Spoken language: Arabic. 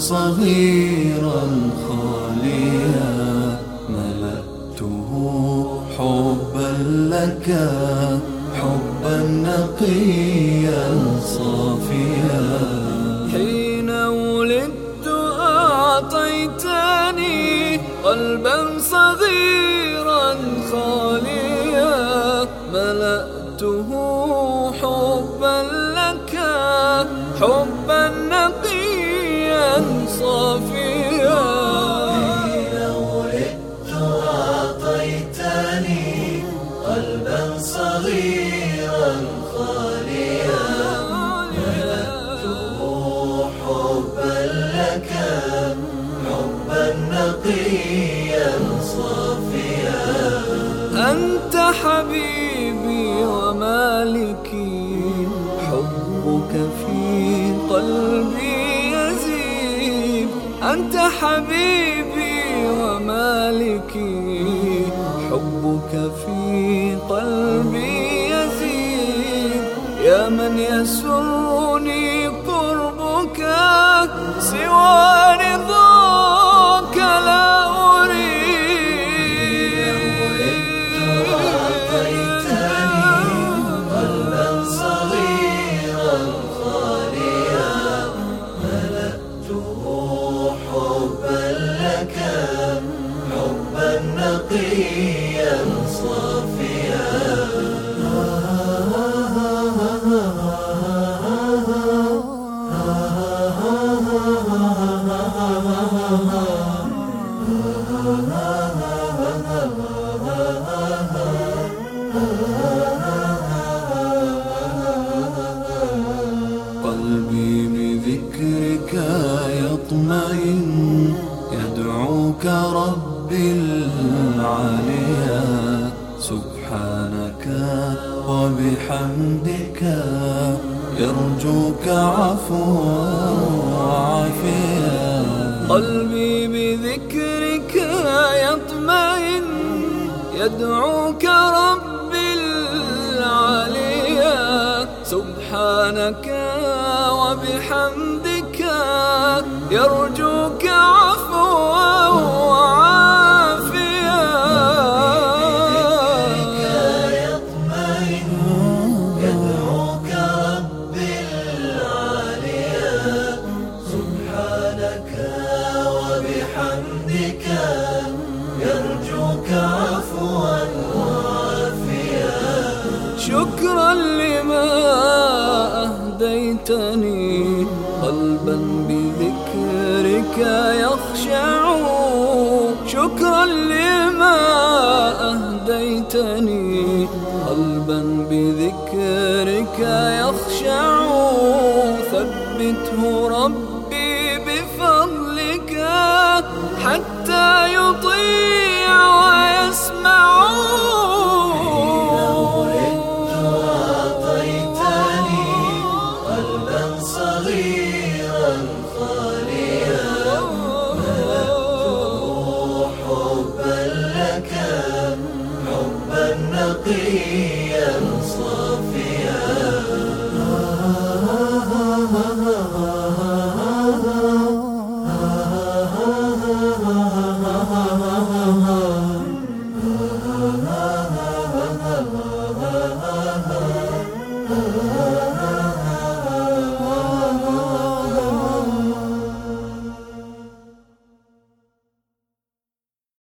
صغيرا خاليا ملأته حبا لك حبا نقيا صافيا. حين ولدت أعطيتني قلبا صغيرا صغيرا خاليا. حبا لك حبا نقيا صافيا. أنت حبيبي ومالكي حبك في قلبي يزيد. أنت حبيبي ومالكي حبك في قلبي من يسرني قربك سوى بذكرك يطمئن يدعوك ربي العليا سبحانك وبحمدك يرجوك عفوا وعافيا قلبي بذكرك يطمئن يدعوك ربي العليا سبحانك وبحمدك يرجوك عفوا وعافيا يطمئن يدعوك ربي العليا سبحانك وبحمدك يرجوك عفوا وعافيا شكرا لما أهديتني قلبا بذكرك يخشع. شكرا لما أهديتني. قلبا بذكرك يخشع. ثبته ربي بفضلك حتى يطيع ويسمع. حبا